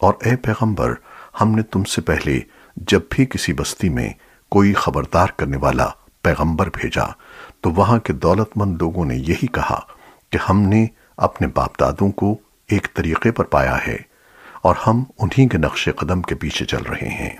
اور اے پیغمبر، ہم نے تم سے پہلے جب بھی کسی بستی میں کوئی خبردار کرنے والا پیغمبر بھیجا، تو وہاں کے دولت مند لوگوں نے یہی کہا کہ ہم نے اپنے باپ دادوں کو ایک طریقے پر پایا ہے اور ہم انہی کے نقش قدم کے پیچھے چل رہے ہیں۔